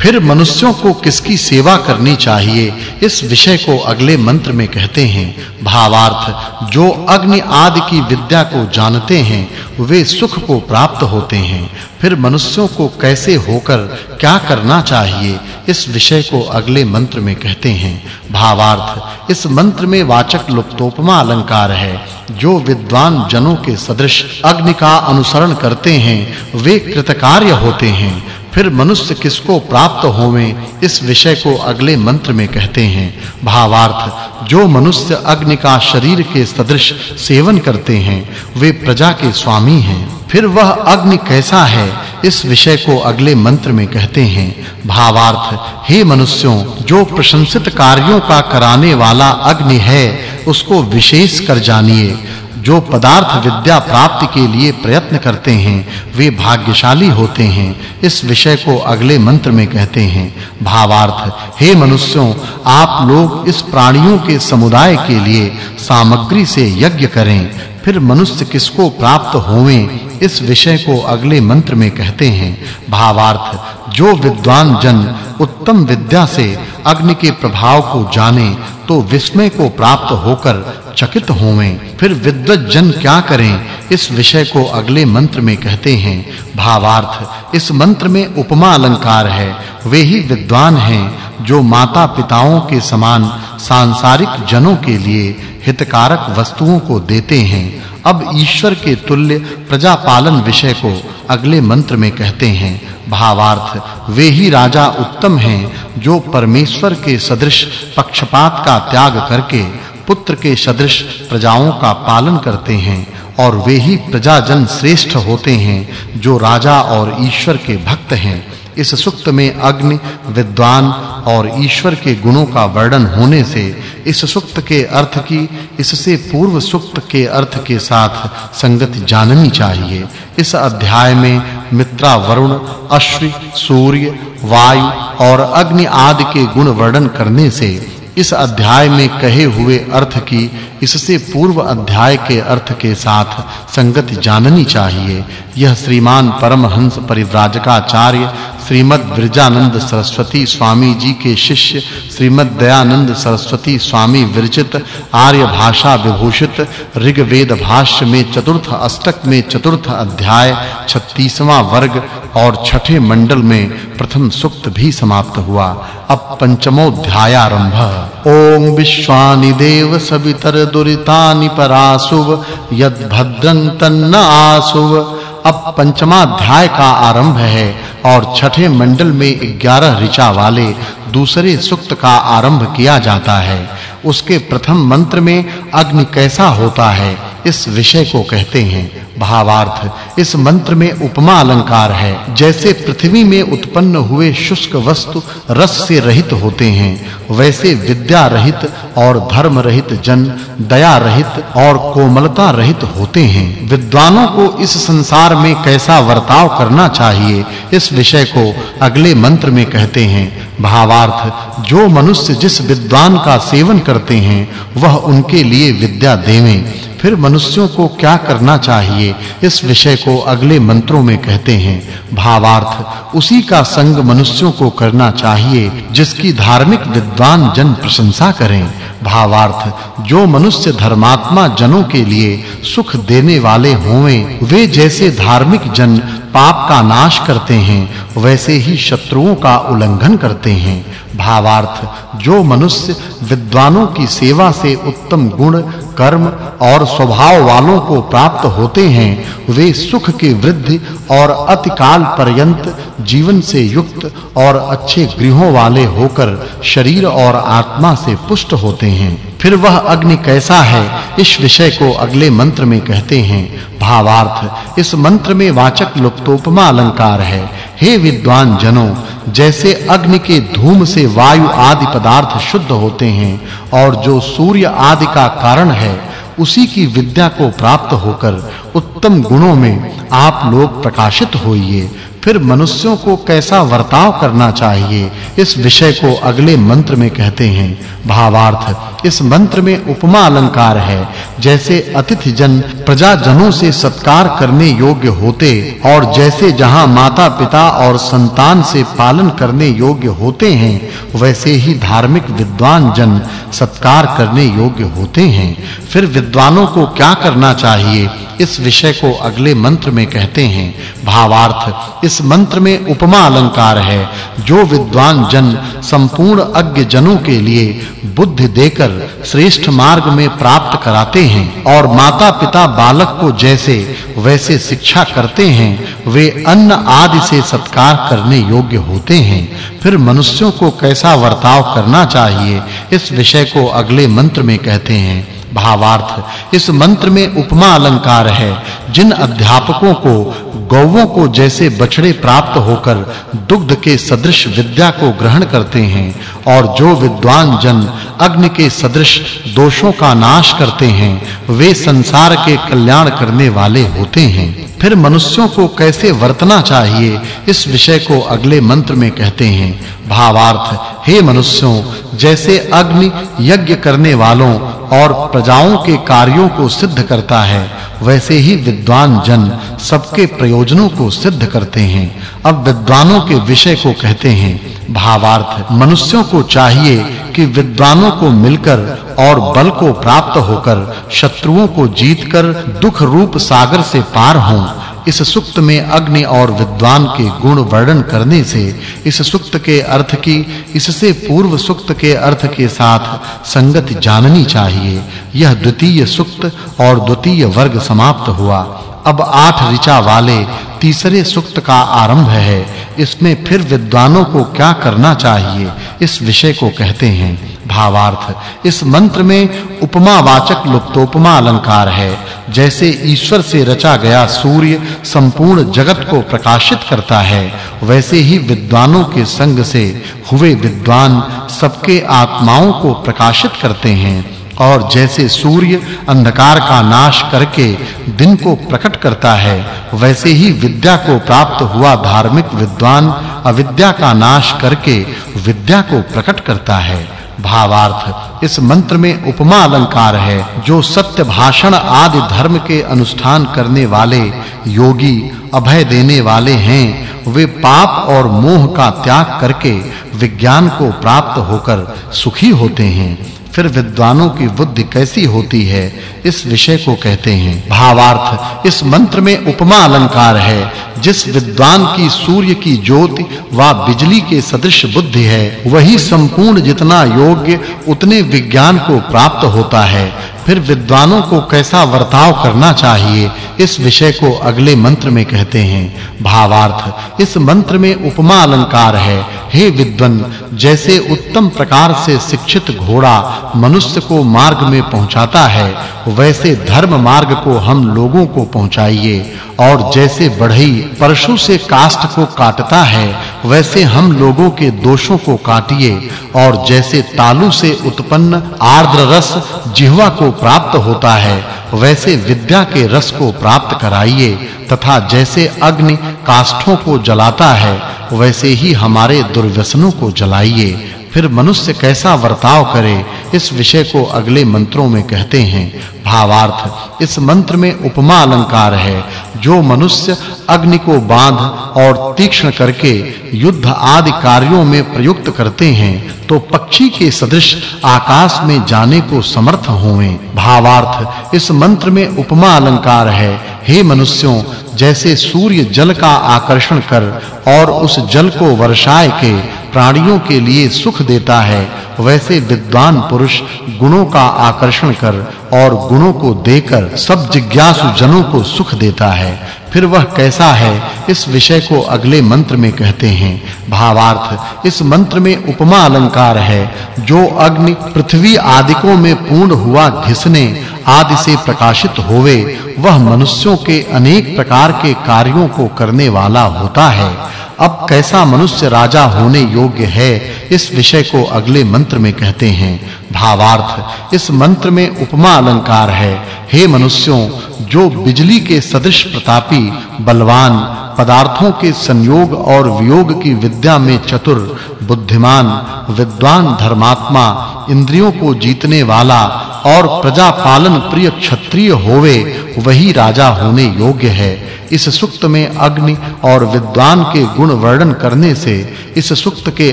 फिर मनुष्यों को किसकी सेवा करनी चाहिए? इस विषय को अगले मंत्र में कहते हैं। भावार्थ, जो अग्नि आदि की विद्या को जानते हैं, वे सुख को प्राप्त होते हैं। फिर मनुष्यों को कैसे होकर क्या करना चाहिए? इस विषय को अगले मंत्र में कहते हैं। भावार्थ इस मंत्र में वाचक् लुप्तोपमा अलंकार है। जो विद्वान जनों के सदृश अग्नि का अनुसरण करते हैं, वे कृतकार्य होते हैं। फिर मनुष्य किसको प्राप्त होवें, इस विषय को अगले मंत्र में कहते हैं। भावार्थ, जो मनुष्य अग्नि का शरीर के सदृश सेवन करते हैं, वे प्रजा के स्वामी हैं। फिर वह अग्नि कैसा है? इस विषय को अगले मंत्र में कहते हैं, भावार्थ, हे मनुष्यों, जो प्रशंसित कार्यों का कराने वाला अग्नि है, उसको विशेष कर जानिए। जो पदार्थ विद्या प्राप्ति के लिए प्रयत्न करते हैं, वे भाग्यशाली होते हैं। इस विषय को अगले मंत्र में कहते हैं, भावार्थ, हे मनुष्यों, आप लोग इस प्राणियों के समुदाय के लिए सामग्री से यज्ञ करें। फिर मनुष्य किसको प्राप्त होवे, इस विषय को अगले मंत्र में कहते हैं। भावार्थ, जो विद्वान जन उत्तम विद्या से अग्नि के प्रभाव को जाने तो विस्मय को प्राप्त होकर चकित होवें। फिर विद्वत जन क्या करें, इस विषय को अगले मंत्र में कहते हैं। भावार्थ, इस मंत्र में उपमा अलंकार है। वे ही विद्वान हैं, जो माता पिताओं के समान सांसारिक जनों के लिए हितकारक वस्तुओं को देते हैं, अब ईश्वर के तुल्य प्रजा पालन विषय को अगले मंत्र में कहते हैं। भावार्थ, वे ही राजा उत्तम हैं, जो परमेश्वर के सदृश पक्षपात का त्याग करके पुत्र के सदृश प्रजाओं का पालन करते हैं, और वे ही प्रजाजन श्रेष्ठ होते हैं, जो राजा और ईश्वर के भक्त हैं। इस सुक्त में अग्नि, विद्वान और ईश्वर के गुणों का वर्णन होने से इस सुक्त के अर्थ की, इससे पूर्व सुक्त के अर्थ के साथ संगति जाननी चाहिए। इस अध्याय में मित्रा वरुण, अश्वि, सूर्य, वायु और अग्नि आदि के गुण वर्णन करने से इस अध्याय में कहे हुए अर्थ की, इससे पूर्व अध्याय के अर्थ के साथ संगति जाननी चाहिए। यह श्रीमान परमहंस परिव्राजकाचार्य श्रीमद् विरजानंद सरस्वती स्वामी जी के शिष्य, श्रीमद् दयानंद सरस्वती स्वामी विरचित, आर्य भाषा विभूषित, ऋग्वेद भाष्य में चतुर्थ, अष्टक में चतुर्थ अध्याय 36वां वर्ग और छठे मंडल में प्रथम सूक्त भी समाप्त हुआ। अब पंचमोध्याय आरंभ ओम विश्वानि देव सवितर दुरितानि परासुव यद भद्रं तन्न आसुव अब पंचमा अध्याय का आरंभ है। और छठे मंडल में 11 ऋचा वाले दूसरे सूक्त का आरंभ किया जाता है। उसके प्रथम मंत्र में अग्नि कैसा होता है? इस विषय को कहते हैं, भावार्थ। इस मंत्र में उपमा अलंकार है, जैसे पृथ्वी में उत्पन्न हुए शुष्क वस्तु रस से रहित होते हैं, वैसे विद्या रहित और धर्म रहित जन, दया रहित और कोमलता रहित होते हैं। विद्वानों को इस संसार में कैसा वर्ताव करना चाहिए, इस विषय को अगले मंत्र में कहते हैं, भावार्थ। जो मनुष्य जिस विद्वान का सेवन करते हैं, वह उनके लिए विद्या देवें। फिर मनुष्यों को क्या करना चाहिए? इस विषय को अगले मंत्रों में कहते हैं। भावार्थ, उसी का संग मनुष्यों को करना चाहिए, जिसकी धार्मिक विद्वान जन प्रशंसा करें। भावार्थ, जो मनुष्य धर्मात्मा जनों के लिए सुख देने वाले होवें, वे जैसे धार्मिक जन पाप का नाश करते हैं, वैसे ही शत्रुओं का उल्लंघन करते हैं। भावार्थ, जो मनुष्य विद्वानों की सेवा से उत्तम गुण कर्म और स्वभाव वालों को प्राप्त होते हैं, वे सुख की वृद्धि और अतिकाल पर्यंत जीवन से युक्त और अच्छे गृहों वाले होकर शरीर और आत्मा से पुष्ट होते हैं। फिर वह अग्नि कैसा है, इस विषय को अगले मंत्र में कहते हैं। भावार्थ, इस मंत्र में वाचक् लुप्तोपमा अलंकार है। हे विद्वान जनों, जैसे अग्नि के धूम से वायु आदि पदार्थ शुद्ध होते हैं, और जो सूर्य आदि का कारण है, उसी की विद्या को प्राप्त होकर उत्तम गुणों में आप लोग प्रकाशित होइए। फिर मनुष्यों को कैसा वर्ताव करना चाहिए? इस विषय को अगले मंत्र में कहते हैं। भावार्थ, इस मंत्र में उपमा अलंकार है। जैसे अतिथि जन प्रजाजनों से सत्कार करने योग्य होते और जैसे जहाँ माता-पिता और संतान से पालन करने योग्य होते हैं, वैसे ही धार्मिक विद्वान जन सत्कार करने योग्य होते हैं। फिर विद्वानों को क्या करना चाहिए? इस विषय को अगले मंत्र में कहते हैं। भावार्थ मंत्र में उपमा अलंकार है, जो विद्वान जन संपूर्ण अज्ञ जनों के लिए बुद्धि देकर श्रेष्ठ मार्ग में प्राप्त कराते हैं और माता-पिता बालक को जैसे वैसे शिक्षा करते हैं, वे अन्न आदि से सत्कार करने योग्य होते हैं। फिर मनुष्यों को कैसा वर्ताव करना चाहिए, इस विषय को अगले मंत्र में कहते हैं। भावार्थ, इस मंत्र में उपमा अलंकार है, जिन अध्यापकों को गौवों को जैसे बछड़े प्राप्त होकर दुग्ध के सदृश विद्या को ग्रहण करते हैं और जो विद्वान जन अग्नि के सदृश दोषों का नाश करते हैं, वे संसार के कल्याण करने वाले होते हैं। फिर मनुष्यों को कैसे वर्तना चाहिए, इस विषय को अगले मंत्र में कहते हैं। भावार्थ, हे मनुष्यों, जैसे अग्नि यज्ञ करने वालों और प्रजाओं के कार्यों को सिद्ध करता है वैसे ही विद्वान जन सबके प्रयोजनों को सिद्ध करते हैं। अब विद्वानों के विषय को कहते हैं। भावार्थ, मनुष्यों को चाहिए कि विद्वानों को मिलकर और बल को प्राप्त होकर शत्रुओं को जीतकर दुख रूप सागर से पार हों। इस सुक्त में अग्नि और विद्वान के गुण वर्णन करने से इस सुक्त के अर्थ की, इससे पूर्व सुक्त के अर्थ के साथ संगति जाननी चाहिए। यह द्वितीय सुक्त और द्वितीय वर्ग समाप्त हुआ। अब आठ ऋचा वाले तीसरे सुक्त का आरंभ है। इसमें फिर विद्वानों को क्या करना चाहिए? इस विषय को कहते हैं। भावार्थ, इस मंत्र में उपमावाचक लुप्तोपमा अलंकार है। जैसे ईश्वर से रचा गया सूर्य संपूर्ण जगत को प्रकाशित करता है, वैसे ही विद्वानों के संग से हुए विद्वान सबके आत्माओं को प्रकाशित करते हैं। और जैसे सूर्य अंधकार का नाश करके दिन को प्रकट करता है, वैसे ही विद्या को प्राप्त हुआ धार्मिक विद्वान अविद्या का नाश करके विद्या को प्रकट करता है। भावार्थ, इस मंत्र में उपमा अलंकार है, जो सत्य भाषण आदि धर्म के अनुष्ठान करने वाले, योगी, अभय देने वाले हैं। वे पाप और मोह का त्याग करके विज्ञान को प्राप्त होकर सुखी होते हैं। फिर विद्वानों की बुद्धि कैसी होती है? इस विषय को कहते हैं। भावार्थ, इस मंत्र में उपमा अलंकार है। जिस विद्वान की सूर्य की ज्योति व बिजली के सदृश बुद्धि है, वही संपूर्ण जितना योग्य, उतने विज्ञान को प्राप्त होता है। फिर विद्वानों को कैसा वर्ताव करना चाहिए, इस विषय को अगले मंत्र में कहते हैं। भावार्थ, इस मंत्र में उपमा अलंकार है। हे विद्वन, जैसे उत्तम प्रकार से शिक्षित घोड़ा मनुष्य को मार्ग में पहुंचाता है, वैसे धर्म मार्ग को हम लोगों को पहुंचाइए, और जैसे बढ़ई परशु से काष्ठ को काटता है वैसे हम लोगों के दोषों को काटिए और जैसे तालु से उत्पन्न आर्द्र रस जिह्वा को प्राप्त होता है, वैसे विद्या के रस को प्राप्त कराइए तथा जैसे अग्नि काष्ठों को जलाता है, वैसे ही हमारे दुर्व्यसनों को जलाइए। फिर मनुष्य कैसा वर्ताव करे, इस विषय को अगले मंत्रों में कहते हैं। भावार्थ, इस मंत्र में उपमा अलंकार है। जो मनुष्य अग्नि को बाँध और तीक्ष्ण करके युद्ध आदि कार्यों में प्रयुक्त करते हैं तो पक्षी के सदृश आकाश में जाने को समर्थ होवें। भावार्थ, इस मंत्र में उपमा अलंकार है। हे मनुष्यों जैसे सूर्य जल का आकर्षण कर और उस जल को वर्षाए के प्राणियों के लिए सुख देता है वैसे विद्वान पुरुष गुणों का आकर्षण कर और गुणों को देकर सब जिज्ञासु जनों को सुख देता है। फिर वह कैसा है? इस विषय को अगले मंत्र में कहते हैं। भावार्थ, इस मंत्र में उपमा अलंकार है। जो अग्नि पृथ्वी आदिकों में पूर्ण हुआ घिसने आदि से प्रकाशित होवे, वह मनुष्यों के अनेक प्रकार के कार्यों को करने वाला होता है। अब कैसा मनुष्य राजा होने योग्य है, इस विषय को अगले मंत्र में कहते हैं। भावार्थ, इस मंत्र में उपमा अलंकार है। हे मनुष्यों, जो बिजली के सदृश प्रतापी, बलवान पदार्थों के संयोग और वियोग की विद्या में चतुर, बुद्धिमान, विद्वान धर्मात्मा, इंद्रियों को जीतने वाला और प्रजा पालन प्रिय क्षत्रिय होवे, वही राजा होने योग्य है। इस सुक्त में अग्नि और विद्वान के गुण वर्णन करने से, इस सुक्त के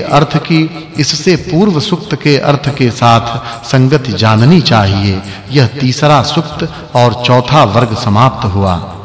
अर्थ की, इससे पूर्व सुक्त के अर्थ के साथ संगति जाननी चाहिए। यह तीसरा सुक्त और चौथा वर्ग समाप्त हुआ।